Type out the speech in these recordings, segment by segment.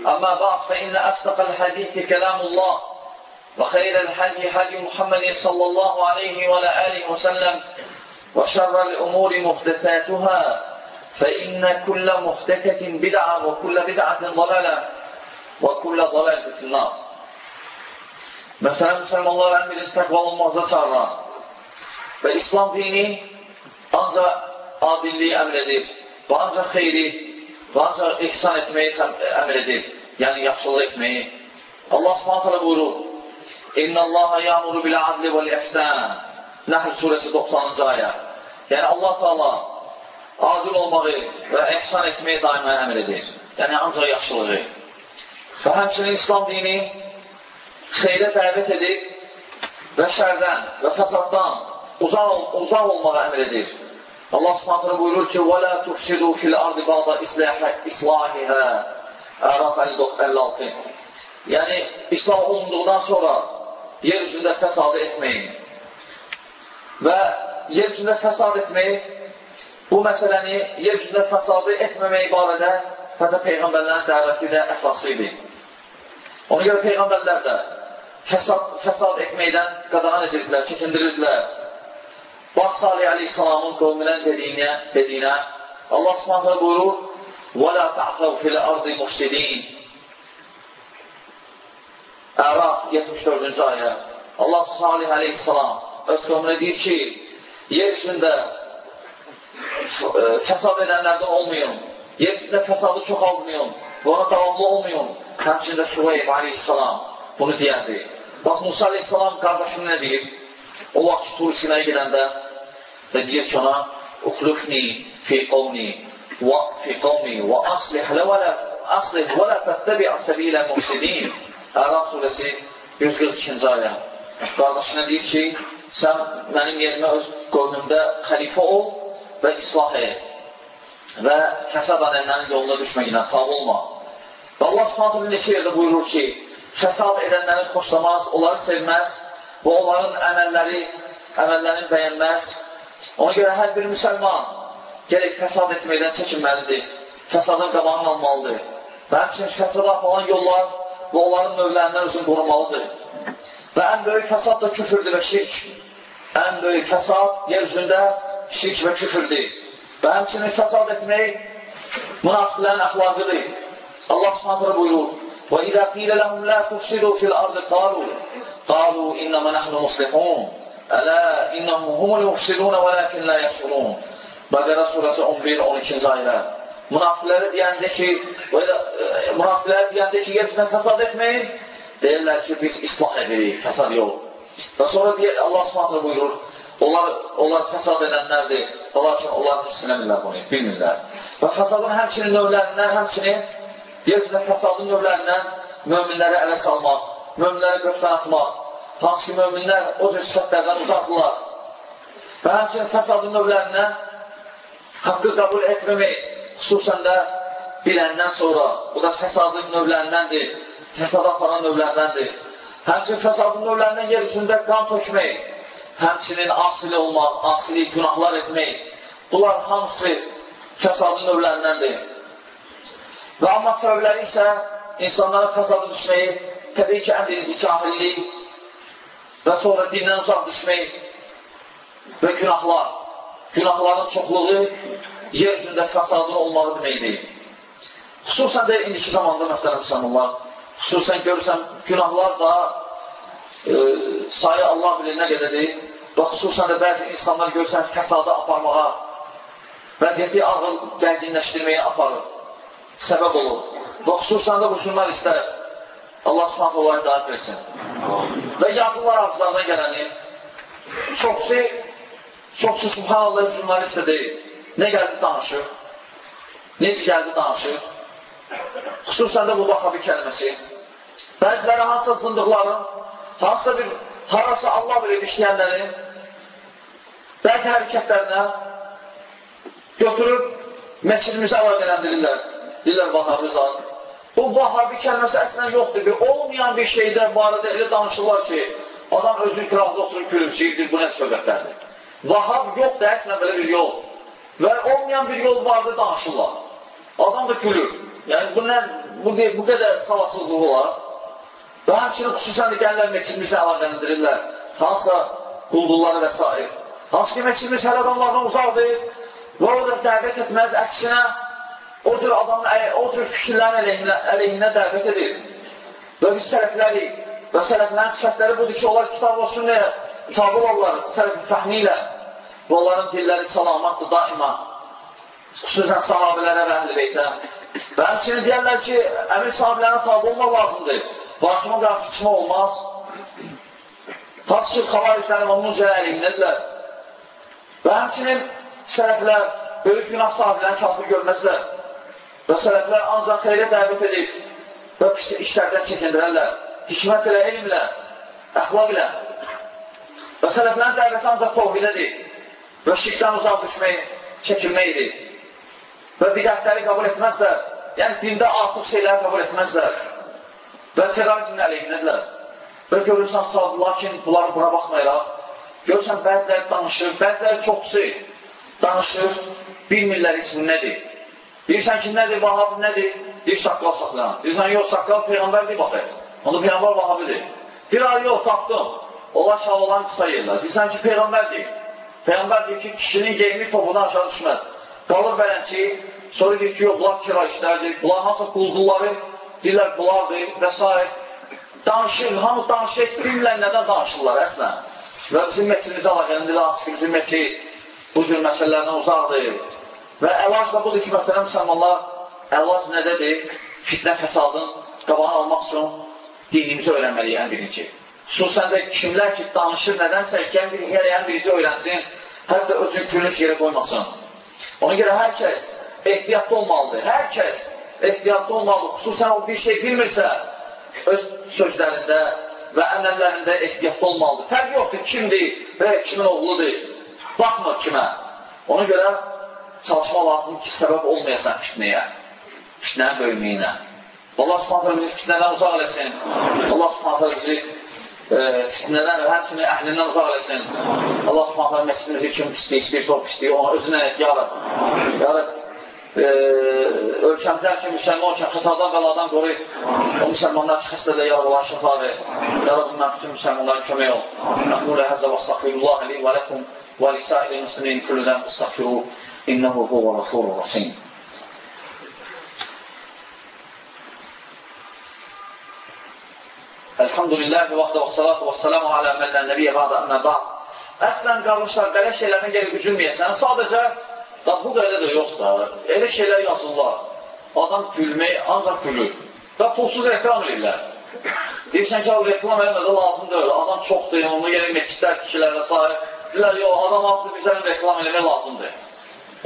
أما بعد فإن أصدق الحديث كلام الله وخير الحدي حدي محمد صلى الله عليه وعلى آله وسلم وشر الأمور محدثاتها فإن كل محدثة بدعة وكل بدعة ضلالة وكل ضلالة في النار. Məsələn, müsəlmanlar ən birinci təqvalı olmazda çağıran və İslam dini ancaq adilliyi əmr edir və ancaq xeyri və ancaq ihsan etməyi əmr edir, yəni yaxşılıq etməyi. Allah hələ buyurur, İnna Allaha yamuru bilə adli və l-ihsan Nəhl surəsi 90-cı ayə. Yəni Allah Taala adil olmağı və ihsan etməyi daima əmr edir. Yəni ancaq yaxşılığı. Və həmçinin İslam dini xeyrə dəvət edir və şərdən və fəsaddan uzaq, uzaq olmağa əmr edir. Allah Subhanahu buyurur ki: "Və la tufsidu fil ardı ba'da islahiha." Əraf 56. Yəni islah olunduqdan sonra yer üzündə fəsad etməyin. Və yer üzündə fəsad etməyi bu məsələni yer üzündə fəsadı etməmək barədə hətta peyğəmbərlərin dəvəti də əsası idi. Ona görə peyğəmbərlər də fəsad, fəsad etməkdən qadağan edirdilər, çəkindirirdilər. Bax Salih Aleyhisselamın qovminə dediyinə, dediyinə Allah Subhanahu buyurur: "Və la ta'thaw fil ardi mufsidin." Əraf 74-cü ayə. Allah Salih Aleyhisselam öz qovminə deyir ki: "Yer üzündə e, fəsad edənlərdən olmayın. Yer üzündə fəsadı çoxaldmayın. Ona davamlı olmayun." Həmçində Şuayb Aleyhisselam bunu deyəndir. Bax Musa Aleyhisselam qardaşına nə deyir? O vaxt Tur Sinaya gedəndə və deyir ki ona, Uxlufni fi qovni və fi qovmi və aslih aslih və lə təttəbi' səbilə mufsidin. Əraf surəsi 142-ci ayə. Qardaşına deyir ki, sən mənim yerimə öz qovmümdə xəlifə ol və islah et və fəsad edənlərin yoluna düşməklə tav olma. Və Allah subhanətlə neçə yerdə buyurur ki, fəsad edənləri xoşlamaz, onları sevməz və onların əməlləri, əməllərini bəyənməz. Ona görə hər bir müsəlman gerək fəsad etməkdən çəkinməlidir, fəsadın qabağını almalıdır və həmçinin fəsada falan yollar və onların növlərindən özünü qorumalıdır. Və ən böyük fəsad da küfürdür və şirk. Ən böyük fəsad yer üzündə şirk və küfürdür. Və həmçinin fəsad etmək münafiqlərin əxlaqıdır. Allah subhanətlə buyurur, وَإِذَا قِيلَ لَهُمْ لَا تُفْسِدُوا فِي الْأَرْضِ قَالُوا قَالُوا إِنَّمَا نَحْنُ مُسْلِحُونَ أَلَا إِنَّهُمْ هُمُ الْمُفْسِدُونَ وَلَكِنْ لَا يَشْعُرُونَ Bəqərə surəsi 11-12-ci ayələr. Münafiqləri deyəndə ki, münafiqləri deyəndə ki, yerimizdən fəsad etməyin, deyirlər ki, biz islah edirik, fəsad yox. Və sonra deyir, Allah subhanətlə buyurur, onlar, onlar fəsad edənlərdir, lakin onlar hissinəmirlər bunu, bilmirlər. Və fəsadın həmçinin növlərindən, həmçinin yerimizdə fəsadın növlərindən möminləri ələ salmaq, möminləri qöqdən atmaq, hansı ki, möminlər o cür sifətlərdən uzaqdırlar. Və həmçinin fəsadın növlərindən haqqı qəbul etməmək, xüsusən də biləndən sonra, bu da fəsadın növlərindəndir, fəsad aparan növlərindəndir. Həmçinin fəsadın növlərindən yer üzündə qan tökmək, həmçinin asili olmaq, asili günahlar etmək, bunlar hamısı fəsadın növlərindəndir. Və amma səbəbləri isə insanların fəsadı düşməyi, təbii ki, ən birinci cahillik və sonra dindən uzaq düşmək və günahlar. Günahların çoxluğu yer üzündə fəsadın olmağı deməkdir. Xüsusən də indiki zamanda, məhtərəm müsəlmanlar, xüsusən görürsən, günahlar da e, sayı Allah bilir nə qədərdir. Və xüsusən də bəzi insanlar görürsən, fəsada aparmağa, vəziyyəti ağıl gərginləşdirməyə aparır, səbəb olur. Və xüsusən də bu jurnalistlər Allah subhanət olayı hidayət versin. Və yazılar ağızlardan gələni çoxsu, çoxsu subhanallah jurnalist də deyil. Nə gəldi danışır? Necə gəldi danışır? Xüsusən də bu vahabi kəlməsi. Bəziləri hansısa zındıqların, hansısa bir, harasa Allah bilir işləyənlərin bəzi hərəkətlərinə götürüb məscidimizə əlaqələndirirlər. Deyirlər, vahabi zat. Bu vahabi kəlməsi əslən yoxdur. Bir olmayan bir şeydə barədə elə danışırlar ki, adam özü qıraqda oturub gülümsəyirdir, bu nə söhbətlərdir. Vahab yoxdur, əslən belə bir yol. Və olmayan bir yol vardır, danışırlar. Adam da gülür. Yəni, bu, nə, bu, bu qədər savadsızlığı olar. Və həmçinin xüsusən də gəlirlər meçilmişə əlaqələndirirlər. Hansısa quldurları və s. Hansı ki, meçilmiş hər adamlardan uzaqdır və o da dəvət etməz, əksinə o cür adamın, o cür fikirlərin əleyhinə, əleyhinə dəvət edir. Və biz sələfləri və sələflərin sifətləri budur ki, onlar kitab və sünnəyə tabi olarlar, sələfin fəhmi ilə və onların dilləri salamatdır daima, xüsusən sahabələrə və əhl-i beytə. Və həmçinin deyərlər ki, əmir sahabələrə tabi olmaq lazımdır. Başıma qarşı çıxma olmaz. Hansı ki, xavarişlərin onun cələ əleyhinədirlər. Və həmçinin sələflər böyük günah sahiblərini kafir görməzlər. Və sələflər ancaq xeyrə dəvət edib və pis işlərdən çəkindirərlər. Hikmət ilə, elmlə, əxlaq ilə. Və sələflərin dəvəti ancaq tohidədir və şirkdən uzaq düşmək, çəkilməkdir. Və bidətləri qəbul etməzlər. Yəni, dində artıq şeyləri qəbul etməzlər. Və terrorizmin əleyhinədirlər. Və görürsən, sağ, lakin bunları buna baxmayaraq, görürsən, bəziləri danışır, bəziləri çoxsu danışır, bilmirlər ismi nədir. Deyirsən ki, nədir, vahabi nədir? Deyir, saqqal saxlayan. Deyirsən, yox, saqqal Peyğəmbərdir, baxır. Onu Peyğəmbər vahabidir. Bir ay yox, tapdım. Onlar şalvalan qısa yerlər. Deyirsən ki, Peyğəmbərdir. Peyğəmbər deyir ki, kişinin geyimi topudan aşağı düşməz. Qalır bələnçi, sonra deyir ki, yox, bunlar kira işlərdir. Bunlar hansı quldurları, deyirlər, bunlardır və s. Danışır, hamı danışır, bilmirlər nədən danışırlar əslən. Və bizim meçimizə alaqəndir, hansı ki, bizim meçi bu cür məsələlərdən uzaqdır. Və əlac da budur ki, möhtərəm müsəlmanlar, əlac nədədir? Fitnə fəsadın qabağını almaq üçün dinimizi öyrənməliyik ən birinci. Xüsusən də kimlər ki, danışır nədənsə, gəlin bir yerə ən birinci öyrənsin, hətta özünü gülünç yerə qoymasın. Ona görə hər kəs ehtiyatlı olmalıdır. Hər kəs ehtiyatlı olmalıdır. Xüsusən o bir şey bilmirsə, öz sözlərində və əməllərində ehtiyatlı olmalıdır. Fərq yoxdur, kimdir və kimin oğludur. Baxmır kimə. Ona görə çalışma lazımdır ki, səbəb olmayasan fitnəyə, fitnənin böyüməyinə. Allah subhanətlə bizi fitnədən uzaq eləsin. Allah subhanətlə bizi e, fitnədən və həmçinin əhlindən uzaq eləsin. Allah subhanətlə məscidimizi kim pislik, istəyirsə o pisliyi, ona özünə et, yarab. Yarab, e, ölkəmizə ki, müsəlman olkən xətadan, bəladan qoruyub, o müsəlmanlar ki, xəstədə yarab olan şəfa ver. Yarab, mən bütün müsəlmanların kömək ol. Nəqmulə həzə və astaqfirullah əli və ləkum və lisəili müslimin küllüdən astaqfiruh. إنه هو الغفور الرحيم Elhamdülillahi vaxtə və salatu və salamu alə mənlə nəbiyyə vaxtə əmmə ba'd. Əslən, qardaşlar, belə şeylərdən gəlib üzülməyəsən, sadəcə da bu qədər də yox da, elə şeylər yazırlar. Adam gülmək, ancaq gülür. Və pulsuz reklam edirlər. Deyirsən ki, reklam eləmədə lazım deyil, adam çoxdur, onu yeri meçidlər, kişilərlə sahib. Deyirlər, yox, adam azdır, bizə reklam eləmək lazımdır.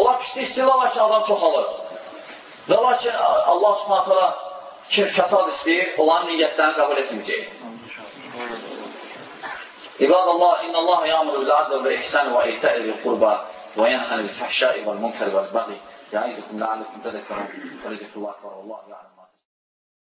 Onlar pislik istəyirlər, lakin adam çoxalır. Və lakin Allah subhanətələ kim fəsad istəyir, onların niyyətlərini qəbul etməyəcək. İbadallah, innəllaha ya'muru bil adl və ihsan və ita'i zil qurba və anil fahşai vel munkar vel baghi. Ya'idukum la'allakum tadhakkarun. Wa rizqullah akbar. Wallahu ya'lam.